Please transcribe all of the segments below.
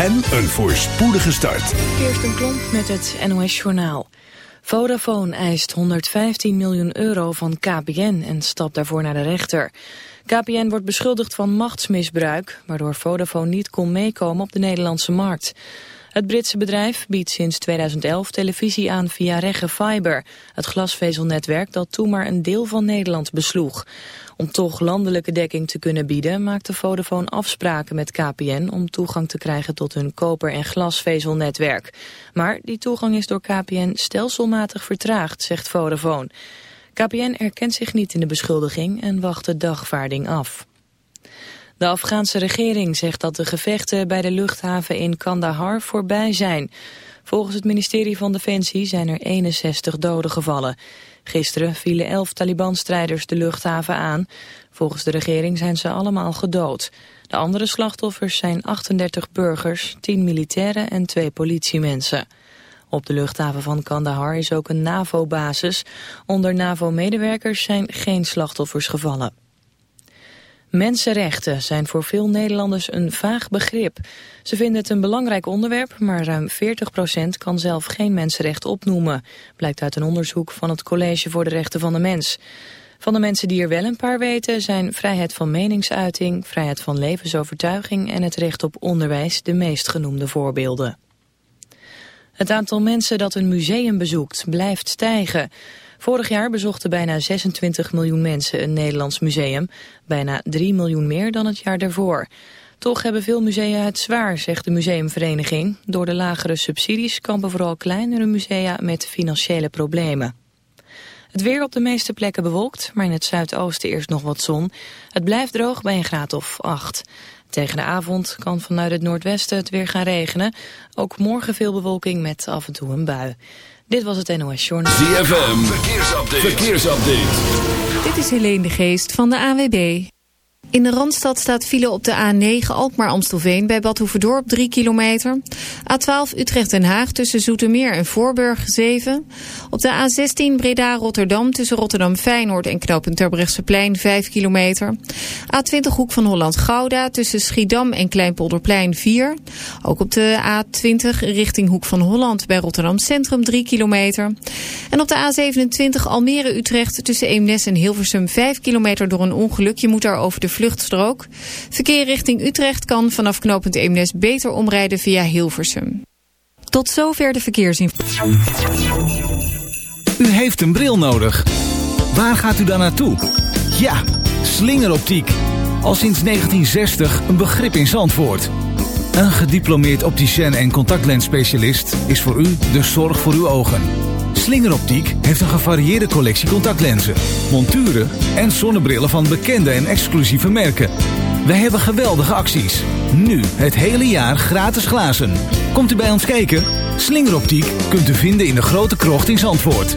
en een voorspoedige start. een Klomp met het NOS-journaal. Vodafone eist 115 miljoen euro van KPN en stapt daarvoor naar de rechter. KPN wordt beschuldigd van machtsmisbruik, waardoor Vodafone niet kon meekomen op de Nederlandse markt. Het Britse bedrijf biedt sinds 2011 televisie aan via Regge Fiber, het glasvezelnetwerk dat toen maar een deel van Nederland besloeg. Om toch landelijke dekking te kunnen bieden maakte Vodafone afspraken met KPN om toegang te krijgen tot hun koper- en glasvezelnetwerk. Maar die toegang is door KPN stelselmatig vertraagd, zegt Vodafone. KPN erkent zich niet in de beschuldiging en wacht de dagvaarding af. De Afghaanse regering zegt dat de gevechten bij de luchthaven in Kandahar voorbij zijn. Volgens het ministerie van Defensie zijn er 61 doden gevallen. Gisteren vielen 11 Taliban-strijders de luchthaven aan. Volgens de regering zijn ze allemaal gedood. De andere slachtoffers zijn 38 burgers, 10 militairen en 2 politiemensen. Op de luchthaven van Kandahar is ook een NAVO-basis. Onder NAVO-medewerkers zijn geen slachtoffers gevallen. Mensenrechten zijn voor veel Nederlanders een vaag begrip. Ze vinden het een belangrijk onderwerp, maar ruim 40% kan zelf geen mensenrecht opnoemen, blijkt uit een onderzoek van het College voor de Rechten van de Mens. Van de mensen die er wel een paar weten zijn vrijheid van meningsuiting, vrijheid van levensovertuiging en het recht op onderwijs de meest genoemde voorbeelden. Het aantal mensen dat een museum bezoekt blijft stijgen. Vorig jaar bezochten bijna 26 miljoen mensen een Nederlands museum. Bijna 3 miljoen meer dan het jaar daarvoor. Toch hebben veel musea het zwaar, zegt de museumvereniging. Door de lagere subsidies kampen vooral kleinere musea met financiële problemen. Het weer op de meeste plekken bewolkt, maar in het zuidoosten eerst nog wat zon. Het blijft droog bij een graad of 8. Tegen de avond kan vanuit het noordwesten het weer gaan regenen. Ook morgen veel bewolking met af en toe een bui. Dit was het NOS Journal. ZFM, verkeersupdate. verkeersupdate. Dit is Helene de Geest van de AWB. In de Randstad staat file op de A9 Alkmaar-Amstelveen bij Bad 3 kilometer. A12 Utrecht-Den Haag tussen Zoetermeer en Voorburg 7. Op de A16 Breda-Rotterdam tussen Rotterdam-Feyenoord en knooppunt Terbrechtseplein 5 kilometer. A20 Hoek van Holland-Gouda tussen Schiedam en Kleinpolderplein 4. Ook op de A20 richting Hoek van Holland bij Rotterdam Centrum 3 kilometer. En op de A27 Almere-Utrecht tussen Eemnes en Hilversum 5 kilometer door een ongeluk. Je moet daar over de vluchtstrook. Verkeer richting Utrecht kan vanaf knooppunt Eemnes beter omrijden via Hilversum. Tot zover de verkeersinformatie. U heeft een bril nodig. Waar gaat u dan naartoe? Ja, slingeroptiek. Al sinds 1960 een begrip in Zandvoort. Een gediplomeerd opticien en contactlensspecialist is voor u de zorg voor uw ogen. Slingeroptiek heeft een gevarieerde collectie contactlenzen, monturen en zonnebrillen van bekende en exclusieve merken. Wij hebben geweldige acties. Nu het hele jaar gratis glazen. Komt u bij ons kijken? Slingeroptiek kunt u vinden in de grote krocht in Zandvoort.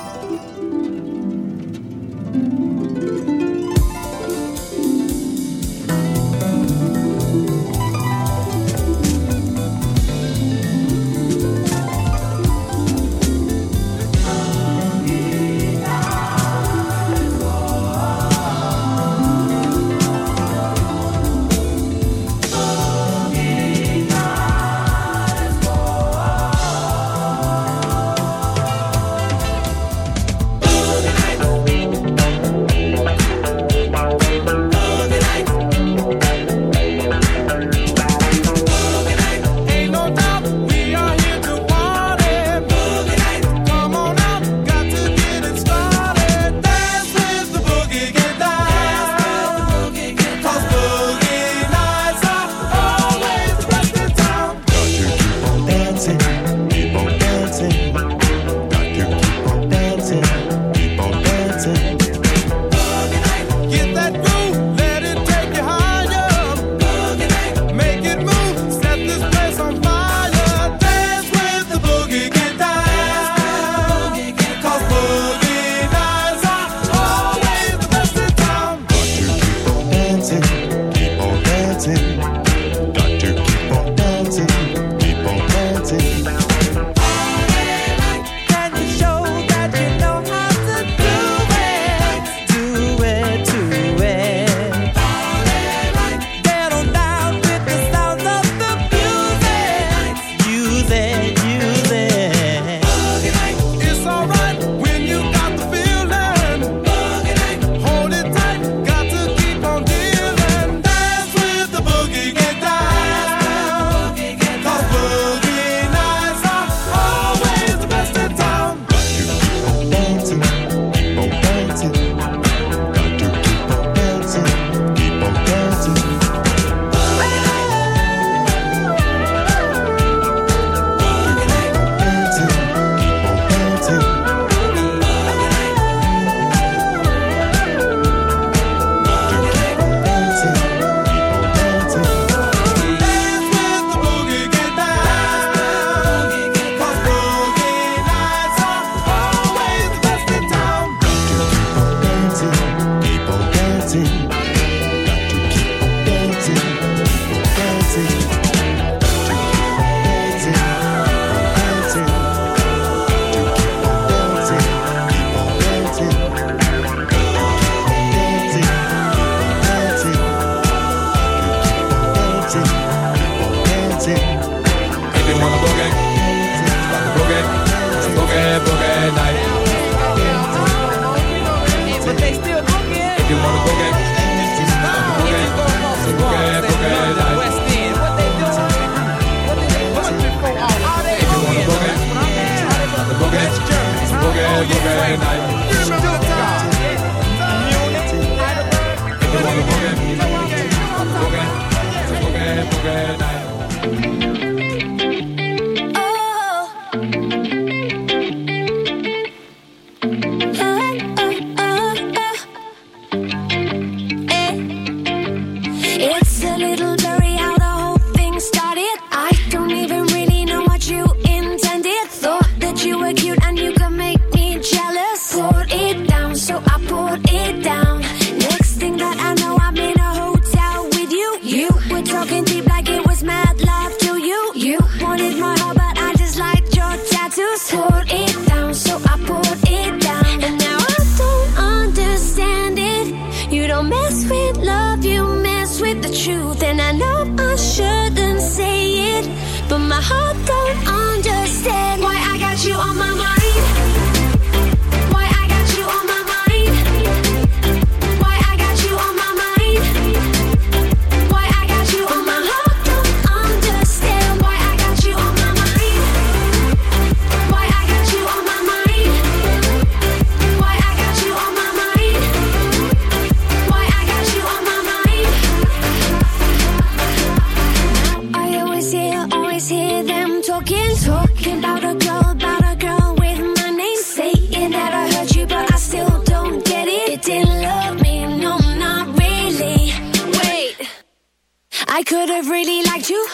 I could have really liked you.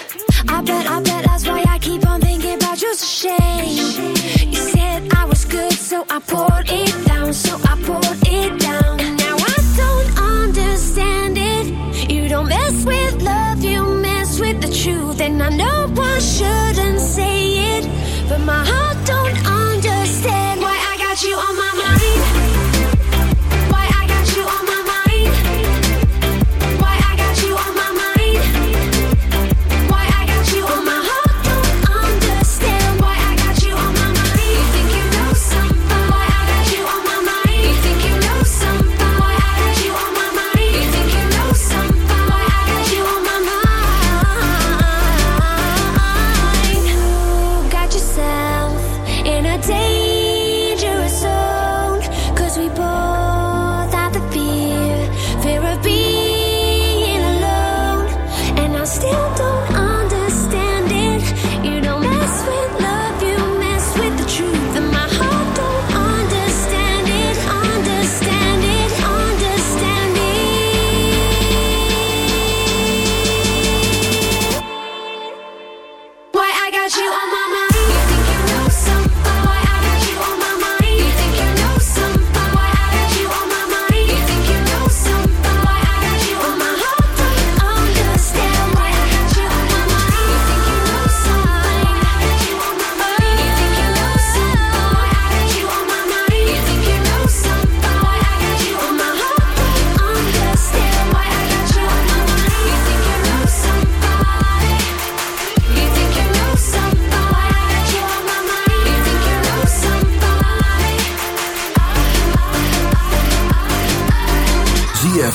I bet, I bet that's why I keep on thinking about you. It's a shame. You said I was good, so I poured it down. So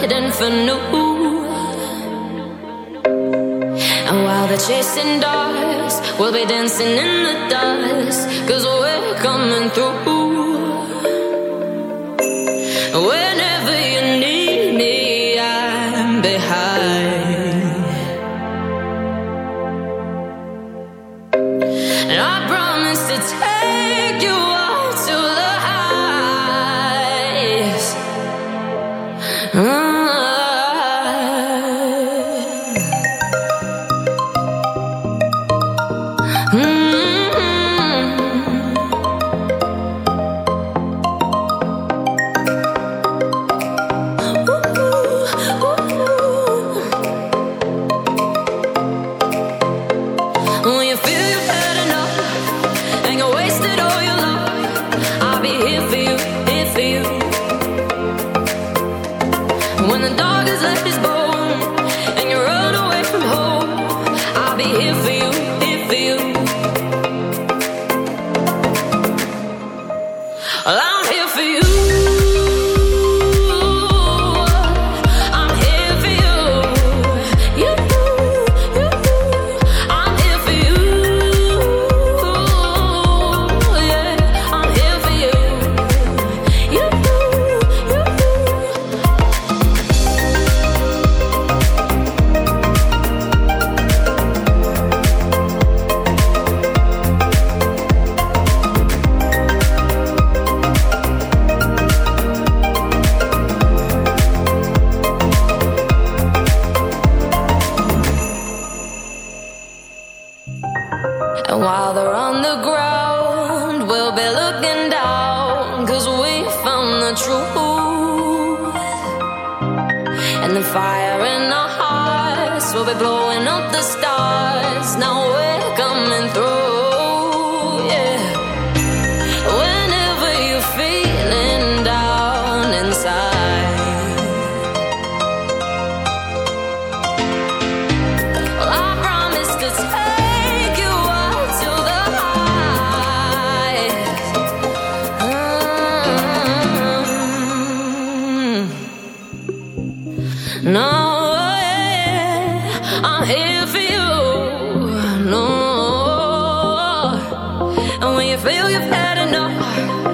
Hidden for new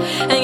and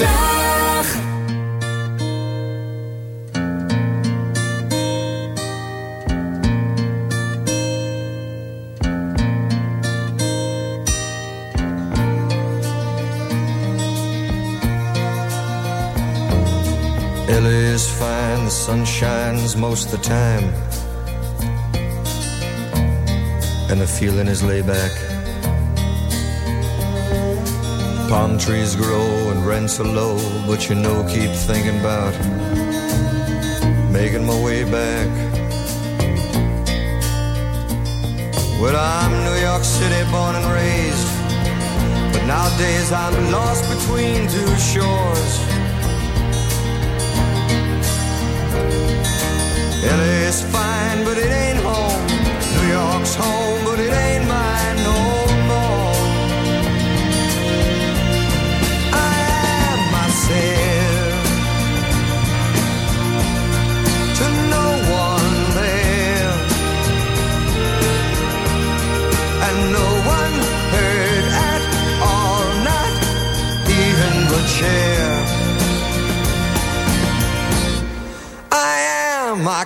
50. LA is fine, the sun shines most of the time. And the feeling is laid back. Palm trees grow and rents are low, but you know, keep thinking about making my way back. Well, I'm New York City born and raised, but nowadays I'm lost between two shores. LA's fine, but it ain't home. New York's home, but it ain't mine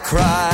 cry.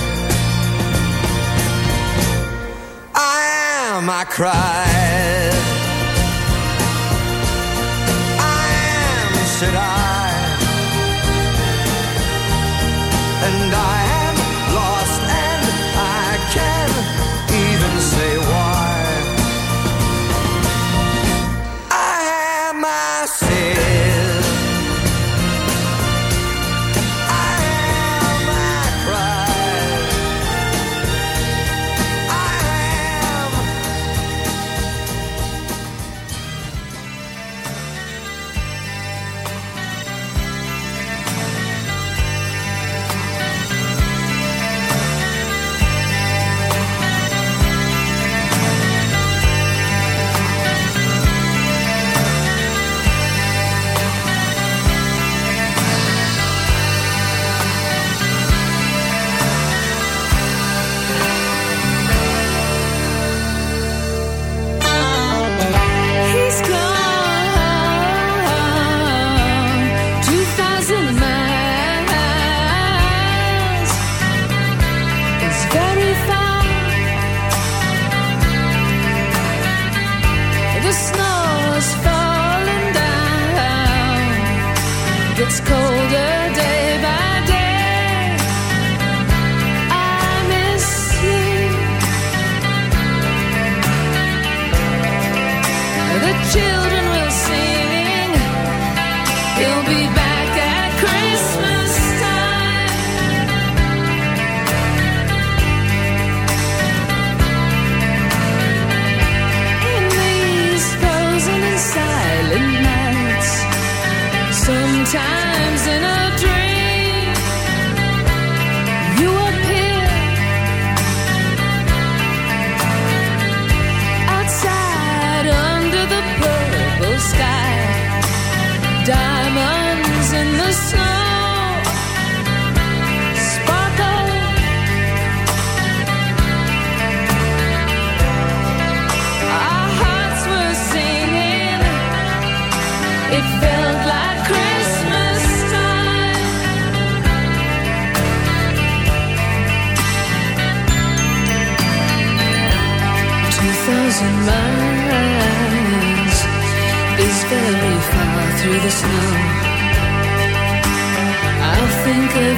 my cries. I am, said I, and I.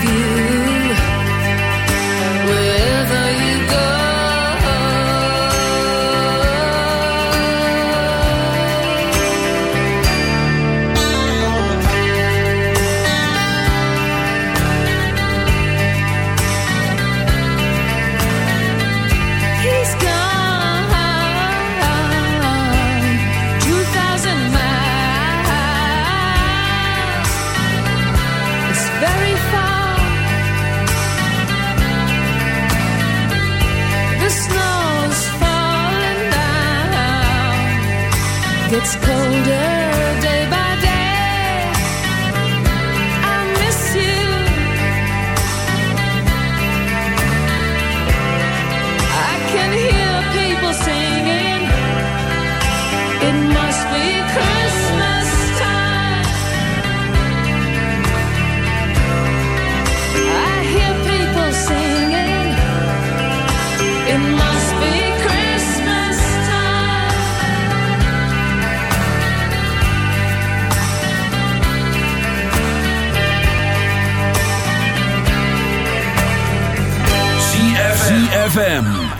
you.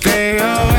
stay up.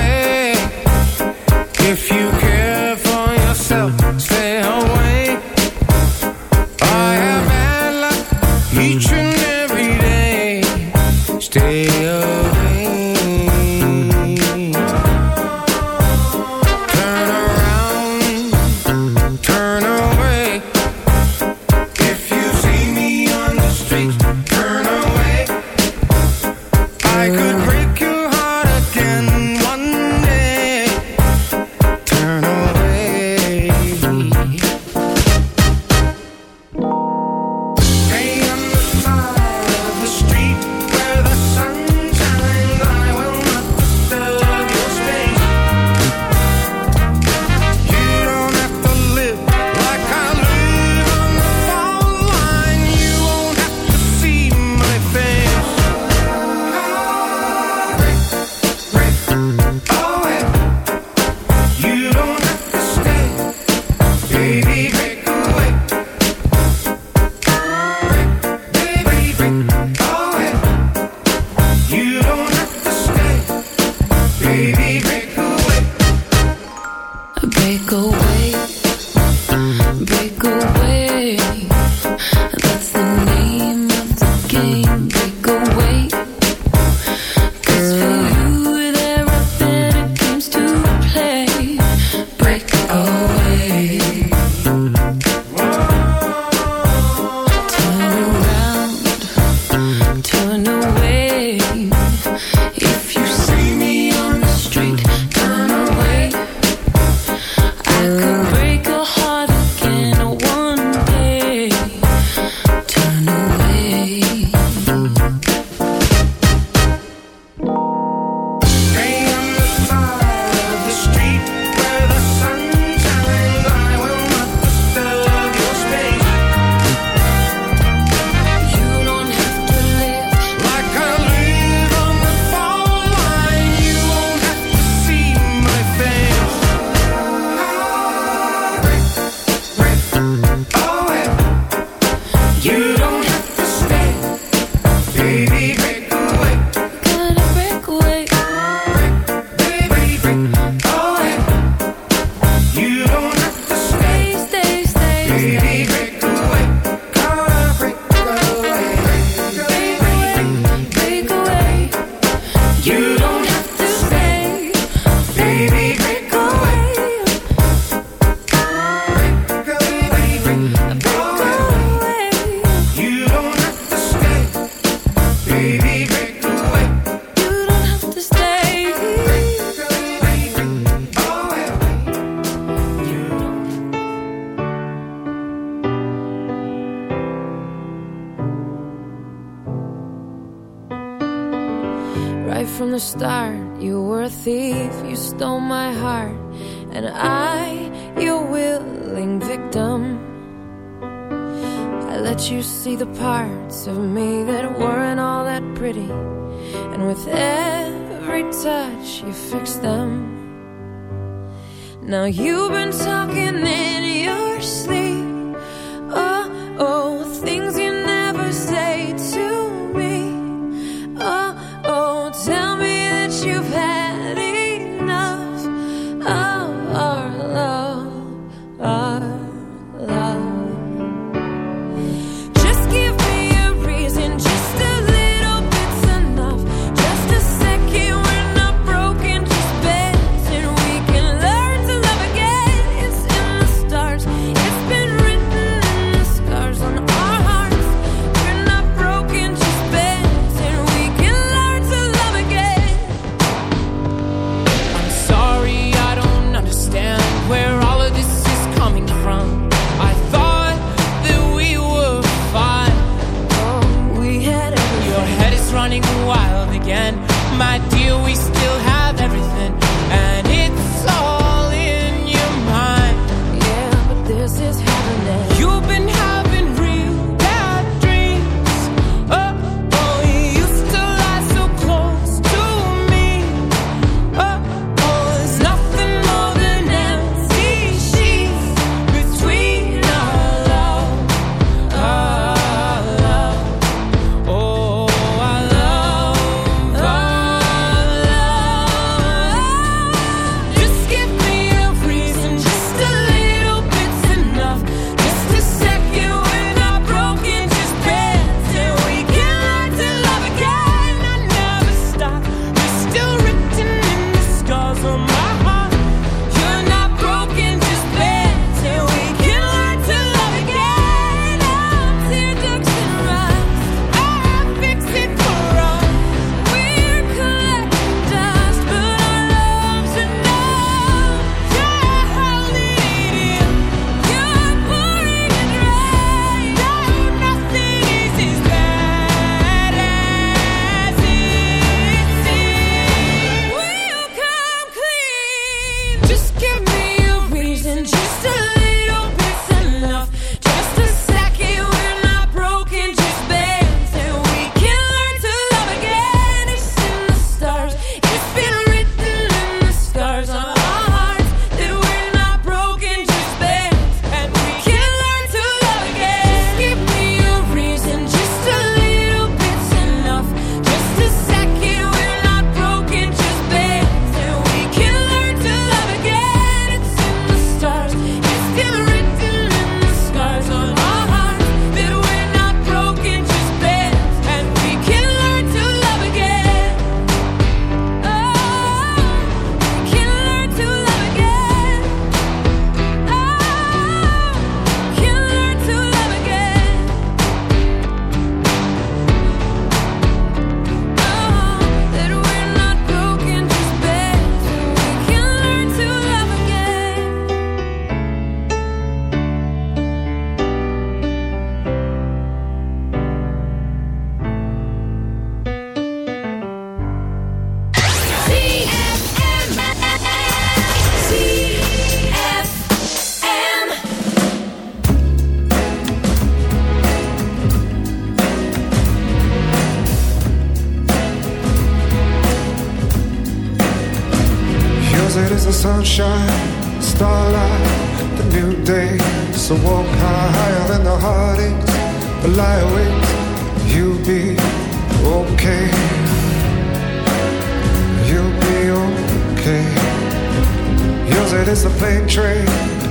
is a plane train.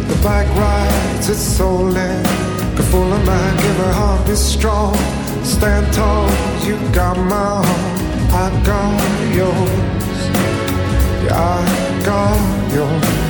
The bike rides its so in. The full of mind, give her heart is strong. Stand tall, you got my heart. I got yours. Yeah, I got yours.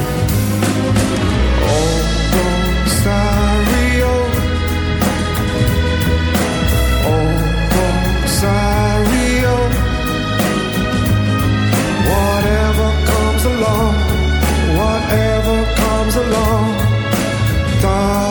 Comes along, whatever comes along, darling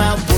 out.